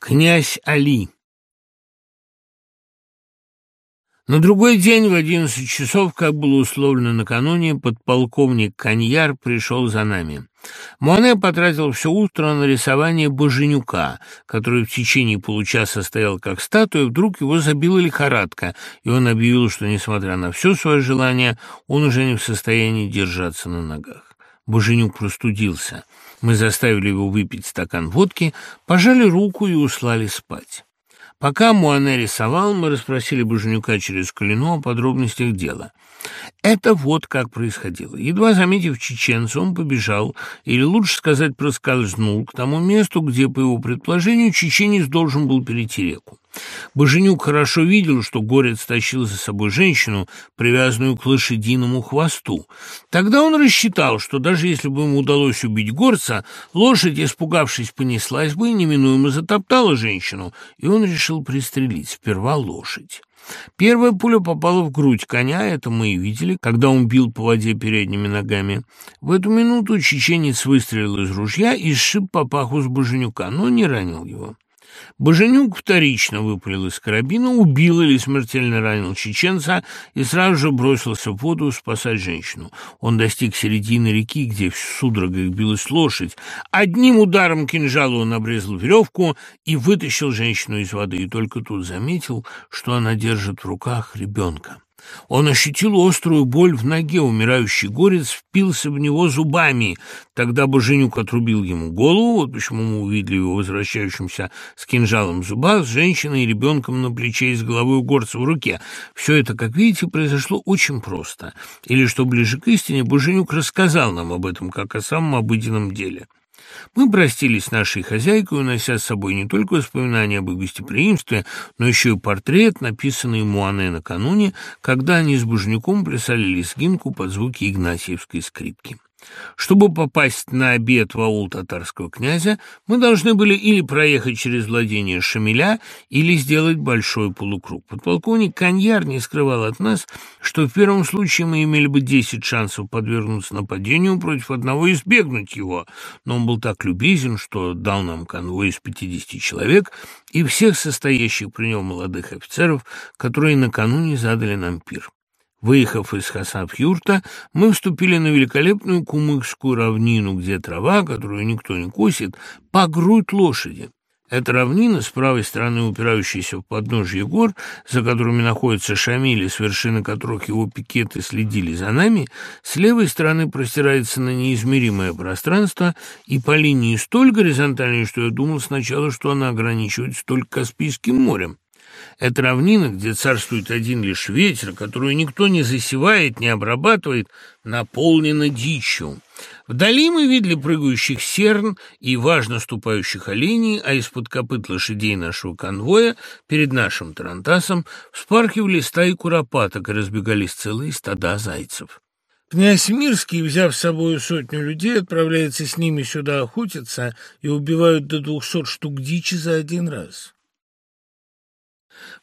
Князь Али На другой день в одиннадцать часов, как было условлено накануне, подполковник Каньяр пришел за нами. Моне потратил все утро на рисование Боженюка, который в течение получаса стоял как статуя, вдруг его забила лихорадка, и он объявил, что, несмотря на все свое желание, он уже не в состоянии держаться на ногах. Боженюк простудился. Мы заставили его выпить стакан водки, пожали руку и услали спать. Пока Муане рисовал, мы расспросили Боженюка через Калину о подробностях дела. Это вот как происходило. Едва заметив чеченца, он побежал, или лучше сказать, проскользнул к тому месту, где, по его предположению, чеченец должен был перейти реку. Боженюк хорошо видел, что горец тащил за собой женщину, привязанную к лошадиному хвосту. Тогда он рассчитал, что даже если бы ему удалось убить горца, лошадь, испугавшись, понеслась бы и неминуемо затоптала женщину, и он решил пристрелить сперва лошадь. Первая пуля попала в грудь коня, это мы и видели, когда он бил по воде передними ногами. В эту минуту чеченец выстрелил из ружья и сшиб по паху с Боженюка, но не ранил его. Боженюк вторично выпалил из карабина, убил или смертельно ранил чеченца и сразу же бросился в воду спасать женщину. Он достиг середины реки, где в судорогах билась лошадь. Одним ударом кинжала он обрезал веревку и вытащил женщину из воды, и только тут заметил, что она держит в руках ребенка. Он ощутил острую боль в ноге, умирающий горец впился в него зубами. Тогда Боженюк отрубил ему голову, вот почему мы увидели его возвращающимся с кинжалом в зубах, с женщиной и ребенком на плече и с головой горца в руке. Все это, как видите, произошло очень просто. Или, что ближе к истине, Боженюк рассказал нам об этом, как о самом обыденном деле. Мы простились с нашей хозяйкой, унося с собой не только воспоминания об их гостеприимстве, но еще и портрет, написанный Муане накануне, когда они с Бужняком плясали лезгинку под звуки Игнатьевской скрипки. Чтобы попасть на обед в аул татарского князя, мы должны были или проехать через владение Шамиля, или сделать большой полукруг. Подполковник Каньяр не скрывал от нас, что в первом случае мы имели бы десять шансов подвергнуться нападению против одного и избегнуть его, но он был так любезен, что дал нам конвой из пятидесяти человек и всех состоящих при нем молодых офицеров, которые накануне задали нам пир. Выехав из Хасап-Юрта, мы вступили на великолепную Кумыкскую равнину, где трава, которую никто не косит, по грудь лошади. Эта равнина, с правой стороны упирающаяся в подножье гор, за которыми находятся шамили, с вершины которых его пикеты следили за нами, с левой стороны простирается на неизмеримое пространство и по линии столь горизонтальной, что я думал сначала, что она ограничивается только Каспийским морем. Это равнина, где царствует один лишь ветер, которую никто не засевает, не обрабатывает, наполнена дичью. Вдали мы видели прыгающих серн и важно ступающих оленей, а из-под копыт лошадей нашего конвоя перед нашим тарантасом вспархивали стаи куропаток и разбегались целые стада зайцев. Князь Мирский, взяв с собой сотню людей, отправляется с ними сюда охотиться и убивают до двухсот штук дичи за один раз.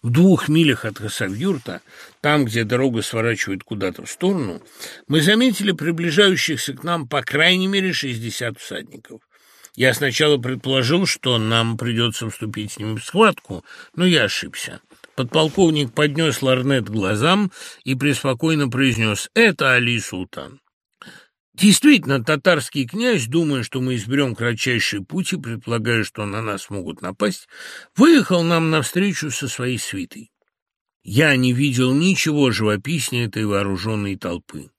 В двух милях от Хасавюрта, там, где дорога сворачивает куда-то в сторону, мы заметили приближающихся к нам по крайней мере 60 всадников. Я сначала предположил, что нам придется вступить с ними в схватку, но я ошибся. Подполковник поднес ларнет глазам и преспокойно произнес «Это Али Султан». Действительно, татарский князь, думая, что мы изберем кратчайший путь и предполагая, что на нас могут напасть, выехал нам навстречу со своей свитой. Я не видел ничего живописнее этой вооруженной толпы.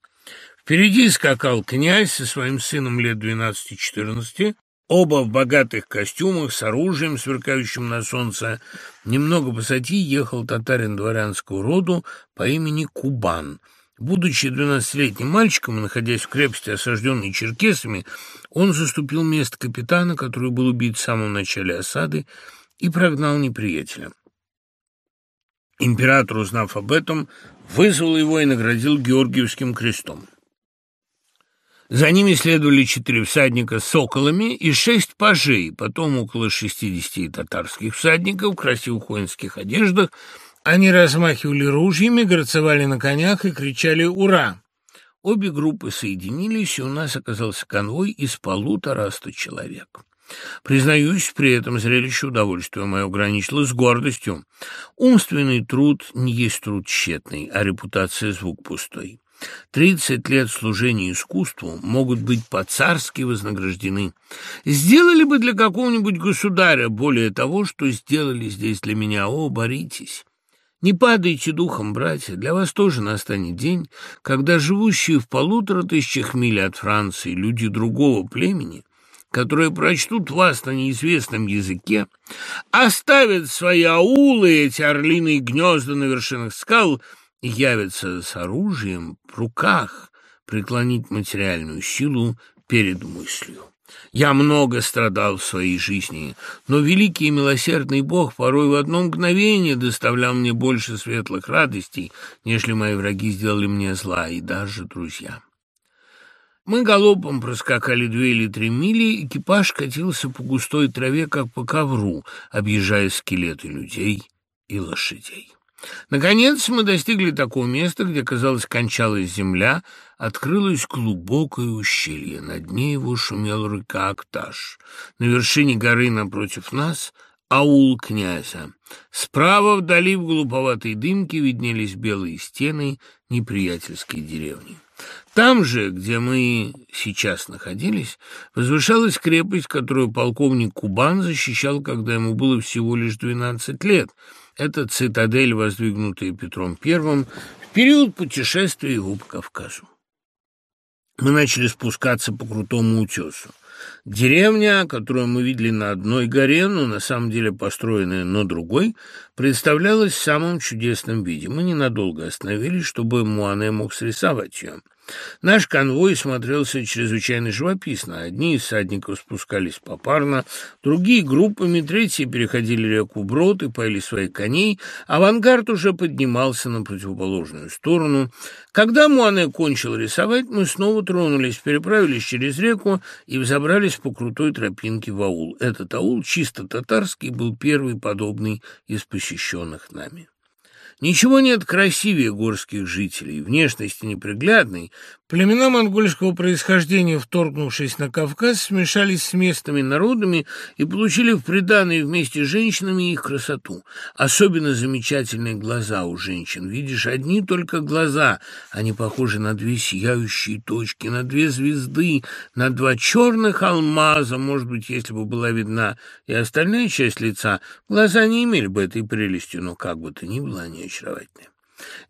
Впереди скакал князь со своим сыном лет двенадцати-четырнадцати, оба в богатых костюмах, с оружием, сверкающим на солнце. Немного позади ехал татарин дворянского роду по имени Кубан — Будучи двенадцатилетним мальчиком и находясь в крепости, осажденной черкесами, он заступил место капитана, который был убит в самом начале осады, и прогнал неприятеля. Император, узнав об этом, вызвал его и наградил Георгиевским крестом. За ними следовали четыре всадника с соколами и шесть пажей, потом около шестидесяти татарских всадников в красивых воинских одеждах, они размахивали ружьями, горцевали на конях и кричали «Ура!». Обе группы соединились, и у нас оказался конвой из полутораста человек. Признаюсь, при этом зрелище удовольствие мое ограничилось гордостью. Умственный труд не есть труд тщетный, а репутация звук пустой. Тридцать лет служения искусству могут быть по-царски вознаграждены. Сделали бы для какого-нибудь государя более того, что сделали здесь для меня. О, боритесь! Не падайте духом, братья, для вас тоже настанет день, когда живущие в полутора тысячах миль от Франции люди другого племени, которые прочтут вас на неизвестном языке, оставят свои аулы, эти орлиные гнезда на вершинах скал — явится с оружием в руках преклонить материальную силу перед мыслью. Я много страдал в своей жизни, но великий и милосердный Бог порой в одно мгновение доставлял мне больше светлых радостей, нежели мои враги сделали мне зла, и даже друзья. Мы галопом проскакали две или три мили, экипаж катился по густой траве, как по ковру, объезжая скелеты людей и лошадей. Наконец мы достигли такого места, где, казалось, кончалась земля, открылось глубокое ущелье. На дне его шумел река Акташ. На вершине горы напротив нас — аул князя. Справа вдали в голубоватой дымке виднелись белые стены неприятельской деревни. Там же, где мы сейчас находились, возвышалась крепость, которую полковник Кубан защищал, когда ему было всего лишь двенадцать лет — это цитадель, воздвигнутая Петром I в период путешествия его по Кавказу. Мы начали спускаться по крутому утесу. Деревня, которую мы видели на одной горе, но на самом деле построенная на другой, представлялась в самом чудесном виде. Мы ненадолго остановились, чтобы Муане мог срисовать ее. Наш конвой смотрелся чрезвычайно живописно. Одни из садников спускались попарно, другие группами, третьи переходили реку Брод и поили своих коней, авангард уже поднимался на противоположную сторону. Когда Муане кончил рисовать, мы снова тронулись, переправились через реку и взобрались по крутой тропинке в аул. Этот аул, чисто татарский, был первый подобный из посещенных нами. Ничего нет красивее горских жителей, внешности неприглядной, Племена монгольского происхождения, вторгнувшись на Кавказ, смешались с местными народами и получили в приданое вместе с женщинами их красоту. Особенно замечательные глаза у женщин. Видишь, одни только глаза, они похожи на две сияющие точки, на две звезды, на два черных алмаза, может быть, если бы была видна и остальная часть лица, глаза не имели бы этой прелести, но как бы то ни было, они очаровательны.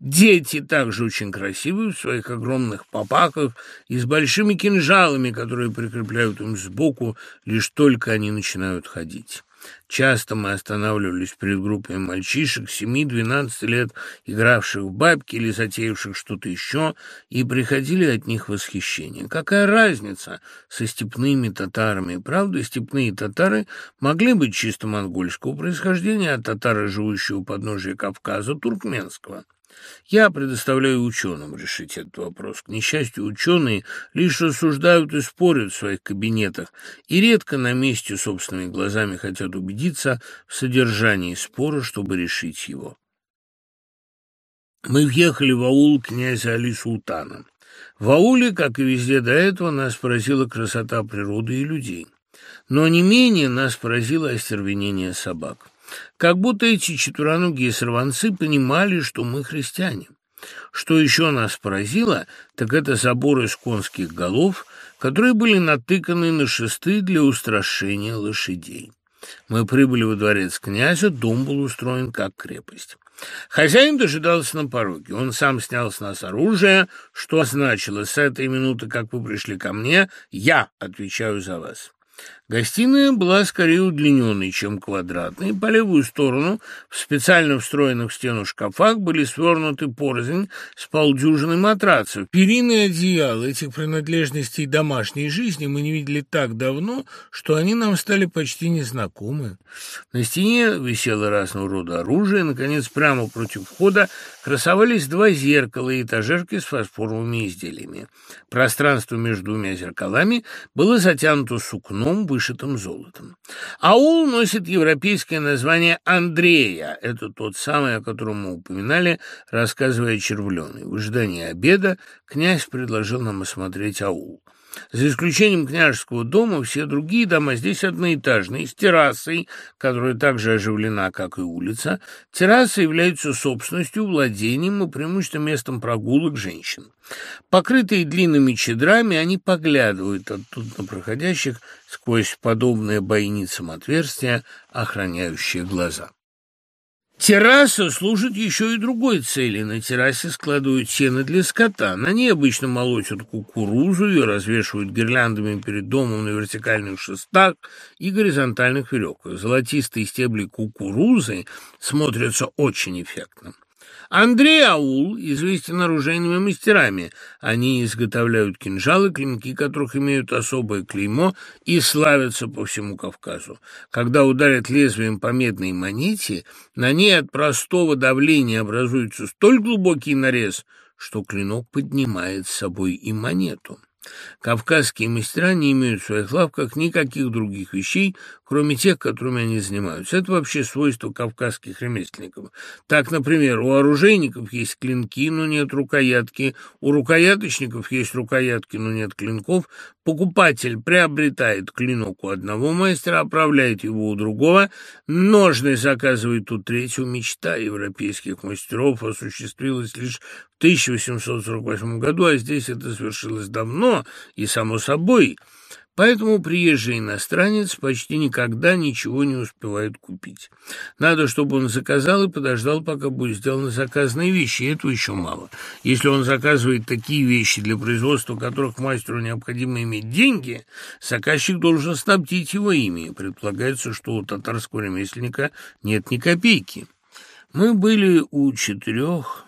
Дети также очень красивые в своих огромных попаках и с большими кинжалами, которые прикрепляют им сбоку, лишь только они начинают ходить. Часто мы останавливались перед группой мальчишек семи-двенадцати лет, игравших в бабки или затеявших что-то еще, и приходили от них восхищение. Какая разница со степными татарами? Правда, степные татары могли быть чисто монгольского происхождения, а татары, живущие у подножия Кавказа, туркменского. Я предоставляю ученым решить этот вопрос. К несчастью, ученые лишь рассуждают и спорят в своих кабинетах, и редко на месте собственными глазами хотят убедиться в содержании спора, чтобы решить его. Мы въехали в аул князя Али Султана. В ауле, как и везде до этого, нас поразила красота природы и людей. Но не менее нас поразило остервенение собак. Как будто эти четвероногие сорванцы понимали, что мы христиане. Что еще нас поразило, так это заборы из конских голов, которые были натыканы на шесты для устрашения лошадей. Мы прибыли во дворец князя, дом был устроен как крепость. Хозяин дожидался на пороге. Он сам снял с нас оружие, что значило, с этой минуты, как вы пришли ко мне, я отвечаю за вас. Гостиная была скорее удлиненной, чем квадратной. По левую сторону в специально встроенных в стену шкафах были свернуты порознь с полдюжины матрацев. Перины и одеяла этих принадлежностей домашней жизни мы не видели так давно, что они нам стали почти незнакомы. На стене висело разного рода оружие. Наконец, прямо против входа красовались два зеркала и этажерки с фарфоровыми изделиями. Пространство между двумя зеркалами было затянуто сукном, вышитым золотом. Аул носит европейское название Андрея. Это тот самый, о котором мы упоминали, рассказывая червленый. В ожидании обеда князь предложил нам осмотреть аул. За исключением княжеского дома, все другие дома здесь одноэтажные, с террасой, которая также оживлена, как и улица. Терраса является собственностью, владением и преимущественно местом прогулок женщин. Покрытые длинными чедрами, они поглядывают оттуда на проходящих сквозь подобное бойницам отверстия, охраняющие глаза. Терраса служит еще и другой цели. На террасе складывают сено для скота. На ней обычно молотят кукурузу, ее развешивают гирляндами перед домом на вертикальных шестах и горизонтальных веревках. Золотистые стебли кукурузы смотрятся очень эффектно. Андрей Аул известен оружейными мастерами. Они изготовляют кинжалы, клинки которых имеют особое клеймо и славятся по всему Кавказу. Когда ударят лезвием по медной монете, на ней от простого давления образуется столь глубокий нарез, что клинок поднимает с собой и монету. Кавказские мастера не имеют в своих лавках никаких других вещей, кроме тех, которыми они занимаются. Это вообще свойство кавказских ремесленников. Так, например, у оружейников есть клинки, но нет рукоятки, у рукояточников есть рукоятки, но нет клинков. Покупатель приобретает клинок у одного мастера, оправляет его у другого, ножны заказывает у третьего. Мечта европейских мастеров осуществилась лишь в 1848 году, а здесь это свершилось давно и, само собой, Поэтому приезжий иностранец почти никогда ничего не успевает купить. Надо, чтобы он заказал и подождал, пока будет сделаны заказанные вещи, и этого еще мало. Если он заказывает такие вещи, для производства которых мастеру необходимо иметь деньги, заказчик должен снабдить его ими. Предполагается, что у татарского ремесленника нет ни копейки. Мы были у четырех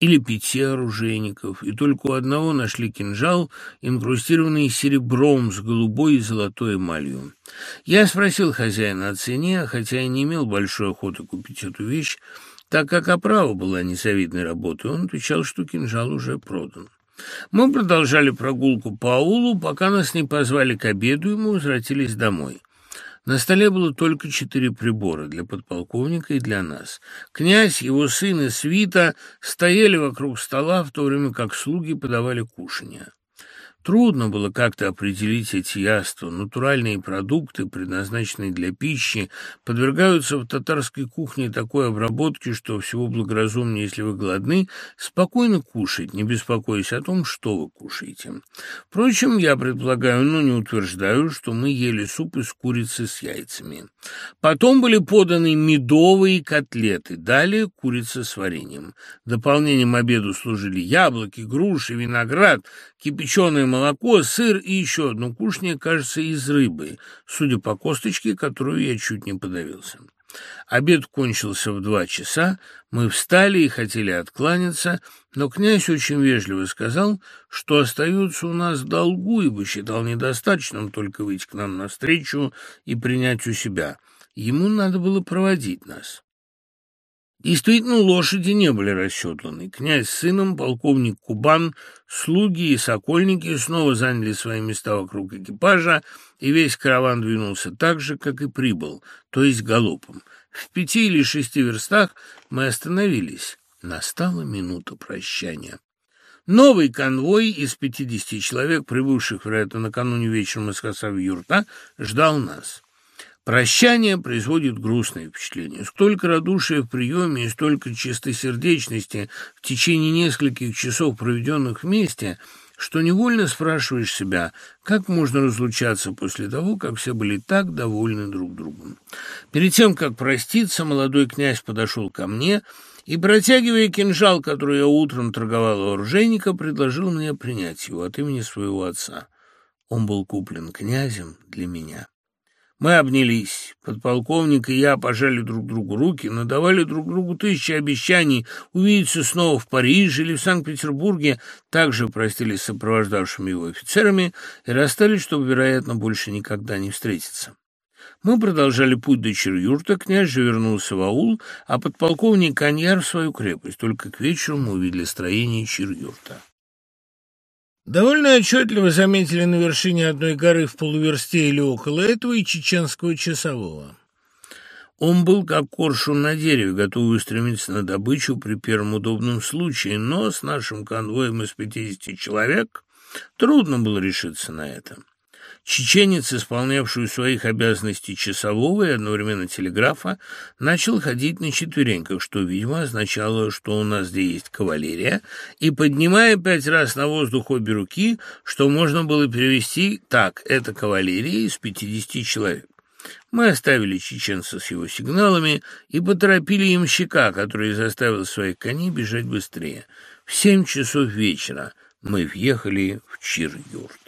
или пяти оружейников, и только у одного нашли кинжал, инкрустированный серебром с голубой и золотой эмалью. Я спросил хозяина о цене, хотя и не имел большой охоты купить эту вещь, так как оправа была незавидной работой, он отвечал, что кинжал уже продан. Мы продолжали прогулку по аулу, пока нас не позвали к обеду, и мы возвратились домой. На столе было только четыре прибора для подполковника и для нас. Князь, его сын и свита стояли вокруг стола, в то время как слуги подавали кушанье. Трудно было как-то определить эти яства. Натуральные продукты, предназначенные для пищи, подвергаются в татарской кухне такой обработке, что всего благоразумнее, если вы голодны, спокойно кушать, не беспокоясь о том, что вы кушаете. Впрочем, я предполагаю, но не утверждаю, что мы ели суп из курицы с яйцами. Потом были поданы медовые котлеты, далее курица с вареньем. Дополнением обеду служили яблоки, груши, виноград, кипяченое молоко, сыр и еще одно кушанье, кажется, из рыбы, судя по косточке, которую я чуть не подавился. Обед кончился в два часа, мы встали и хотели откланяться, но князь очень вежливо сказал, что остается у нас долгу, ибо считал недостаточным только выйти к нам навстречу и принять у себя. Ему надо было проводить нас. Действительно, лошади не были расседланы. Князь с сыном, полковник Кубан, слуги и сокольники снова заняли свои места вокруг экипажа, и весь караван двинулся так же, как и прибыл, то есть галопом. В пяти или шести верстах мы остановились. Настала минута прощания. Новый конвой из пятидесяти человек, прибывших, вероятно, накануне вечером из Хасавюрта, ждал нас. Прощание производит грустное впечатление. Столько радушия в приеме и столько чистосердечности в течение нескольких часов, проведенных вместе, что невольно спрашиваешь себя, как можно разлучаться после того, как все были так довольны друг другом. Перед тем, как проститься, молодой князь подошел ко мне и, протягивая кинжал, который я утром торговал у оружейника, предложил мне принять его от имени своего отца. Он был куплен князем для меня. Мы обнялись. Подполковник и я пожали друг другу руки, надавали друг другу тысячи обещаний увидеться снова в Париже или в Санкт-Петербурге, также простились с сопровождавшими его офицерами и расстались, чтобы, вероятно, больше никогда не встретиться. Мы продолжали путь до Черюрта, князь же вернулся в аул, а подполковник Каньяр в свою крепость. Только к вечеру мы увидели строение Черюрта. Довольно отчетливо заметили на вершине одной горы в полуверсте или около этого и чеченского часового. Он был как коршун на дереве, готовый устремиться на добычу при первом удобном случае, но с нашим конвоем из пятидесяти человек Трудно было решиться на это. Чеченец, исполнявший своих обязанностей часового и одновременно телеграфа, начал ходить на четвереньках, что, видимо, означало, что у нас здесь есть кавалерия, и, поднимая пять раз на воздух обе руки, что можно было перевести так «это кавалерия из пятидесяти человек». Мы оставили чеченца с его сигналами и поторопили ямщика, который заставил своих коней бежать быстрее. В семь часов вечера мы въехали в Чир-Юрт.